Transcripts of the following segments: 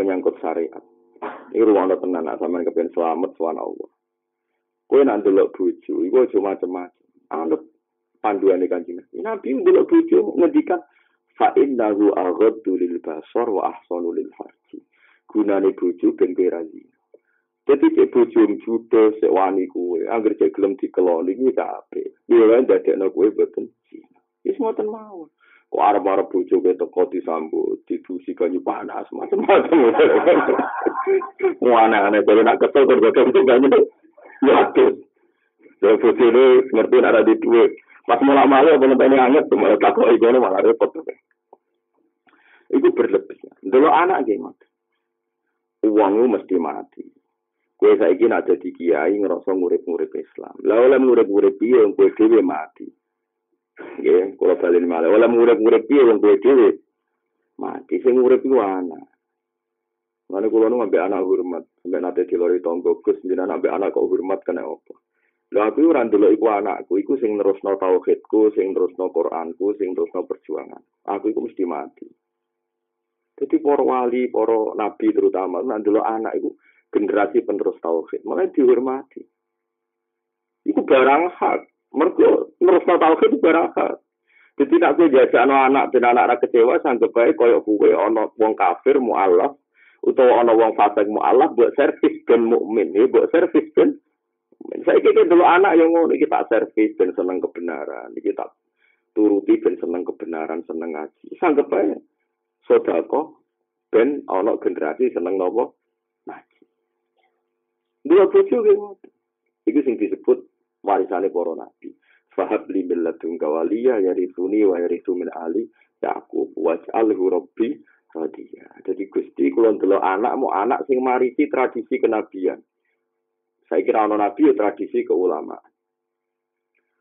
menyangkut syariat. Ini ruang tenan, sama kepen selamat, suan Allah. Kue nanti lo buju, iku cuma macam-macam. Anut panduan ikan Nabi. Nabi buju ngedikan fa innahu aghaddu lil basar wa ahsanu lil farji. Gunane buju ben kowe Jadi cek bojo judo sik wani anggere cek gelem dikeloni iki kabeh. Yo lan dadekno kuwe boten. Wis ngoten mawon. Kok arep-arep bojo kowe teko disambut, didusi kanyu panas macam-macam. Wana aneh baru nak kesel kok bojo kanyu. Ya tuh. Ya bojo ngerti ada di duit. Pas mulai malu apa nanti anget malah takut ibu malah repot. Itu berlebih. Dulu anak gimana? Uangmu mesti mati. Kue saiki nak jadi kiai ngerasa ngurip-ngurip Islam. Lah oleh ngurip-ngurip piye wong kue mati. Nggih, kula balen malih. Oleh ngurip-ngurip piye wong kue dhewe mati sing ngurip iku anak. Mana kula nu ambek anak hormat, ambek nate dilori tonggo Gus jenengan ambek anak kok hormat kena apa? Lah aku ora ndelok iku anakku, iku sing nerusno tauhidku, sing nerusno Qur'anku, sing nerusno perjuangan. Aku iku mesti mati. Jadi para wali, para nabi terutama, nanti lo anak itu generasi penerus tauhid, malah dihormati. Itu barang hak. Mereka terus tauhid itu hak. Jadi nak gue jajak anak dan anak anak kecewa, sanggup baik koyok gue ono wong kafir mualaf, utawa ono wong fasik mualaf buat servis ben mukmin, buat servis ben. Saya kira dulu anak yang ngono kita servis ben seneng kebenaran, kita turuti ben seneng kebenaran, seneng ngaji. Sanggup baik. Sodako ben ono generasi seneng nopo Dua bojo ge ngoten. Iku sing disebut warisane para nabi. Fahab li milladun kawaliya yarisuni wa yarisu min ali Yaqub waj'alhu rabbi radiya. Jadi Gusti kula ndelok anak mau anak sing marisi tradisi kenabian. Saya kira ono nabi ya tradisi keulamaan.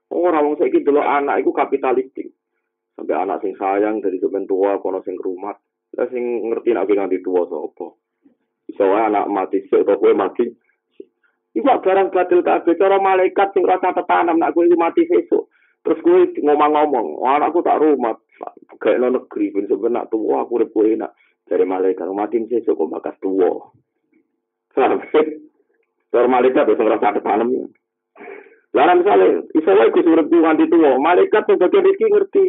Orang wong saiki delok anak iku kapitalistik. Sampai anak sing sayang dari sepen tua kono sing rumah. Lah sing ngerti nek nganti tua sapa. Iso anak mati sik utawa kowe mati Iku barang batil kabeh cara malaikat sing rasa tetanam nak kowe mati sesuk. Terus kowe ngomong-ngomong, anakku tak rumah, kayak no negeri pun sebenarnya tua aku urip enak dari malaikat mati sesuk kok bakas tua. Cara malaikat wis ngrasa tetanam. Lah misalnya iso wae Gus urip nganti tua, malaikat sebagai rezeki ngerti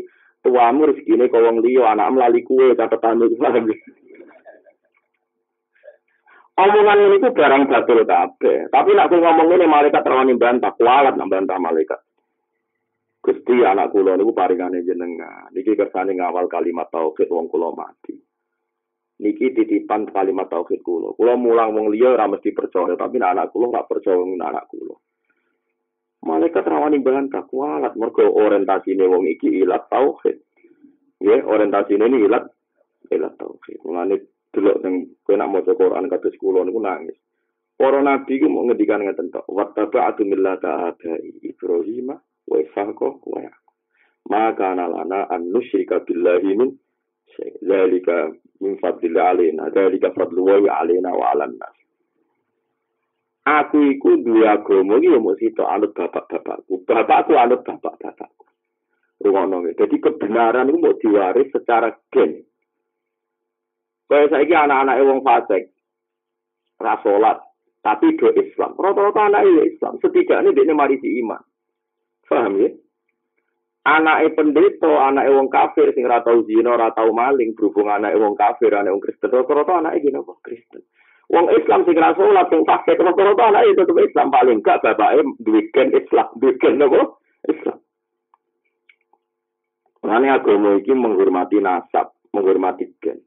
tuamu rezekine kok wong liya anak melali kue catatan itu omongan ini itu barang batul kabeh. Tapi nak ngomong ini malaikat rawani bantah, kualat nak bantah malaikat. Gusti anak kula niku paringane jenengan. Niki kersane ngawal kalimat tauhid wong kula mati. Niki titipan kalimat tauhid kula. Kula mulang wong liya ora mesti percaya, tapi anak kula ora percaya wong anak kula. Malaikat rawani bantah kualat mergo orientasine wong iki ilat tauhid. Ya, orientasine ini ilat ilat tauhid. Mulane delok ning kowe nak maca Quran kados kula niku nangis. Para nabi ku mau ngendikan ngeten tok, "Wattaba'tu millata abai Ibrahim wa Ishaq wa Yaqub." Maka lana an nusyrika billahi min zalika min fadlillah alaina, zalika fadlu wa alaina wa 'alan nas. Aku iku duwe agama iki mung sitok anut bapak-bapakku. Bapakku anut bapak-bapakku. Rungono. Jadi kebenaran itu mau diwaris secara gen. Kaya saiki anak-anak wong fasik. Rasolat. Tapi do Islam. Rata-rata anak ya Islam. Setidaknya dia mari di iman. Paham ya? Anak pendeta, anak wong kafir, sing ratau zina, ratau maling, berhubung anak wong kafir, anak wong Kristen, rata-rata anak gini apa? Kristen. Wong Islam sing rasolat, sing fasik, rata-rata anak itu tetap Islam. Paling gak bapaknya duikan Islam, duikan apa? Islam. Ini agama ini menghormati nasab, menghormati gen.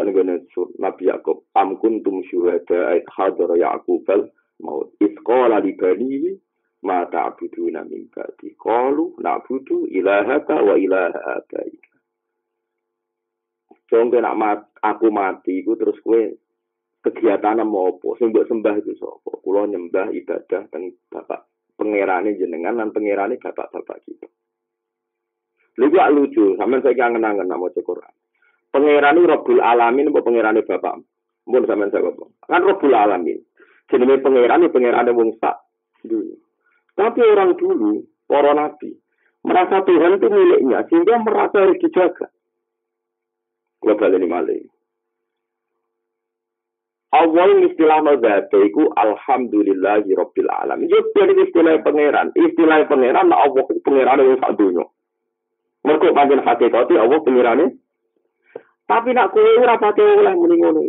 Delok ning gone Nabi Yakub, am kuntum syuhada ait hadara Yakub al maut. Isqala li bani ma ta'buduna min ba'di. Qalu na'budu ilahaka wa ilaha abaika. Jongke nak mat, aku mati iku terus kowe kegiatan mau apa? Sing mbok sembah itu sapa? Kula nyembah ibadah teng Bapak pangerane jenengan lan pangerane bapak-bapak kita. Lu lucu, sampean saya kangen-kangen nama Quran. Pangeran itu Rabbul Alamin apa itu Bapak? Mohon sampean jawab. Kan Rabbul Alamin. Jenenge pangeran itu pangeran wong sak. Tapi orang dulu, para nabi, merasa Tuhan itu miliknya, sehingga merasa harus dijaga. Global ini malah. Allah istilah mazhab iku alhamdulillahi rabbil alamin. Yo dari istilah pangeran, istilah pangeran Allah pangeran yang sak dunya. Mergo pancen hakikate Allah pangerane. Tapi nak kowe ora pate oleh muni ngono.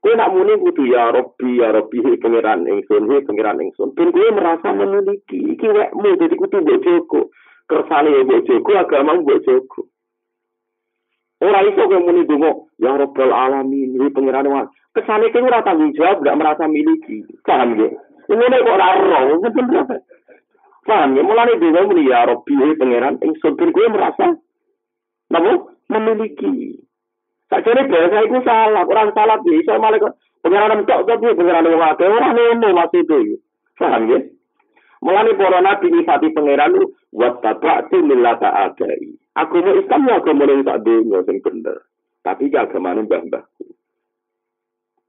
Kowe nak muni kudu ya Rabbi ya Rabbi he pangeran ingsun he pangeran ingsun. Ben kowe merasa memiliki iki wekmu dadi kudu mbok jogo. Kersane mbok jogo agama mbok jogo. Ora iso kowe muni donga, ya Rabbal alamin, iki pangeran wae. Kesane kowe ora tanggung jawab, gak merasa miliki. Paham ya? Ngene kok ora ero, bener? Paham ya? Mulane donga muni ya Rabbi, iki pangeran ingsun ben kowe merasa napa memiliki. Sakjane bahasa iku salah, orang salah bisa malah kok pangeran tok tok pangeran wong akeh ora ngono maksudnya. Paham ya? Mulane para nabi nyifati pangeran wa tabatu millata adai. Agama Islam ya agama yang tak dunia sing bener. Tapi ya agama mbah mbahku.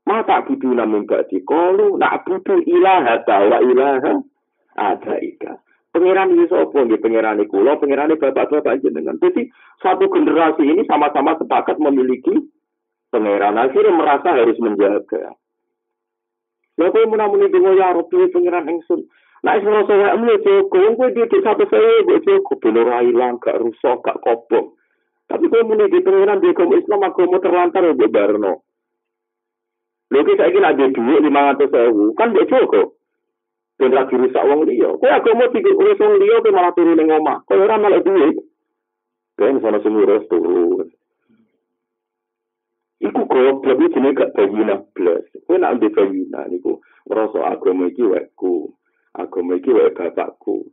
Mata butuh namun gak dikolu, nak butuh ilaha wa ilaha ada ika. Pengiran ini sopo, nggih pengiran ini kulo, pengiran ini bapak-bapak jenengan. Jadi satu generasi ini sama-sama sepakat memiliki pengiran. Akhirnya merasa harus menjaga. Lalu kowe menamuni donga ya Rabbi pengiran ingsun. Nah, wis ngrasa wae mule cukup, kowe di satu saya mbok cukup ben ora ilang, gak rusak, gak kobong. Tapi kowe muni di pengiran di agama Islam agama terlantar mbok barno. Lha iki saiki nek ada dhuwit 500.000, kan mbok cukup. Ben lagi rusak wong liya. Kowe agama tiga urus wong liya kowe malah turu ning omah. Kowe ora malah duit. Kan sono semua turun. Iku goblok iki jenenge gak bayina blas. Kowe nak ndek bayina niku ngrasa agama iki wekku. agama iki wae bapakku.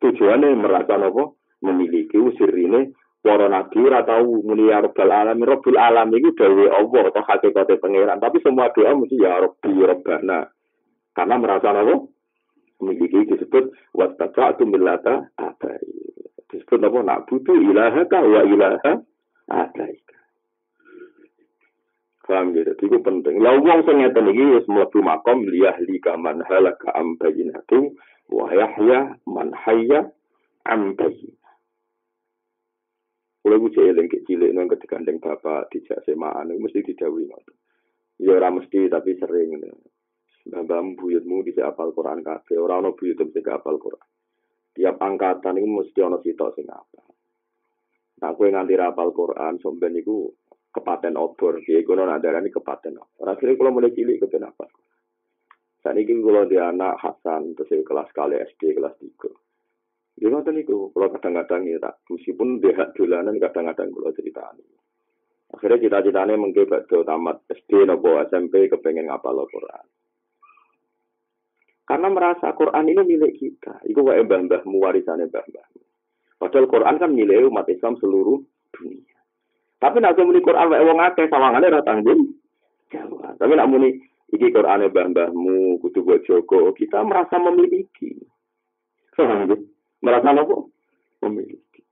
Tujuane merasa napa? Memiliki usir ini para nabi ora tau muni ya rabbal alamin rabbul alamin iku dhewe Allah atau hakikate pangeran tapi semua doa mesti ya rabbi rabbana karena merasa napa memiliki disebut wattaba'tu millata abai disebut napa nak butuh ilaha wa ilaha adai Paham gitu, itu penting. Lah wong sing ngeten iki wis mlebu makom liyahli kaman halaka am bayinatu wa yahya man hayya am bayin. Kulo ku cek eling cilik nang ketika ndeng bapak dijak semaan mesti didhawuhi ngoten. Ya ora mesti tapi sering. Mbah buyutmu bisa apal Quran kabeh, ora ono buyut sing apal Quran. Tiap angkatan ini mesti ono sitok sing apal. Nah, kowe nganti apal Quran, somben iku kepaten obor. Kiai kuno nadarani kepaten obor. Akhirnya kalau mulai cilik kepen apa saat ini kalau dia anak Hasan terus kelas kali SD kelas tiga. Dia nonton itu kalau kadang-kadang ya tak meskipun dia dolanan kadang-kadang kalau ceritanya akhirnya cita-citanya mungkin bakal tamat SD nopo SMP kepengen ngapal Quran karena merasa Quran ini milik kita itu wae mbah-mbahmu warisannya mbah-mbahmu padahal Quran kan milik umat Islam seluruh dunia tapi nak muni Quran wae wong akeh sawangane ora tanggung jawab. Tapi nak muni iki Quran mbah-mbahmu kudu buat Joko, kita merasa memiliki. Paham Merasa apa? Memiliki.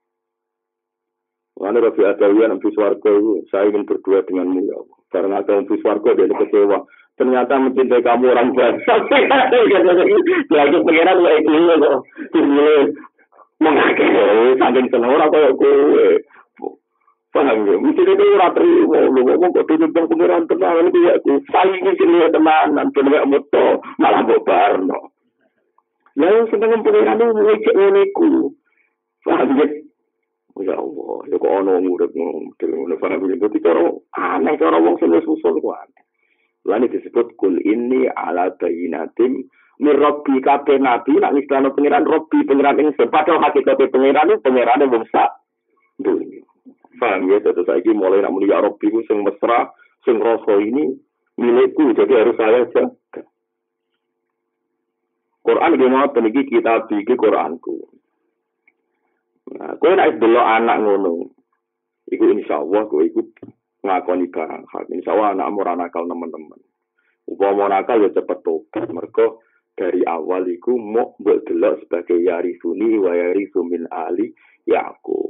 Adawiyah Nabi Suwargo itu, saya ingin berdua denganmu ya Allah. Karena ada Nabi Suwargo dia kecewa. Ternyata mencintai kamu orang biasa. Ya itu pengiran kayak gini kok. Ini mengakhiri, saking senang orang kayak gue. Paham ya? Mesti itu ora terima. Lu ngomong kok tutup bang pengiran tenang itu ya. Saling sini tenanan. Kena moto malah bobarno. Ya yang seneng pengiran itu ngecek ngeniku. Paham ya? Oh ya Allah, ya kok ono murid ngono, ngono paham ya. Dadi cara aneh cara wong sing wis usul ku aneh. Lan disebut kul ini ala bayinatim mirrobi kabeh nabi nak ngislano pengiran robi pengiran ing padahal hakikate pengiran itu pengiran wong sak dunia. Paham ya, saya mulai nak muni ya Rabbi ku sing mesra, sing rasa ini milikku, jadi harus saya jaga. Quran gimana peniki kita bikin Quranku. Nah, kau nak dulu anak ngono, iku insya Allah kau ikut ngakoni barang hak. Insya Allah anak murah nakal teman-teman. Upama nakal ya cepet tobat. Mereka dari awal iku mau buat sebagai yarisuni wa yarisu min ali Yakub.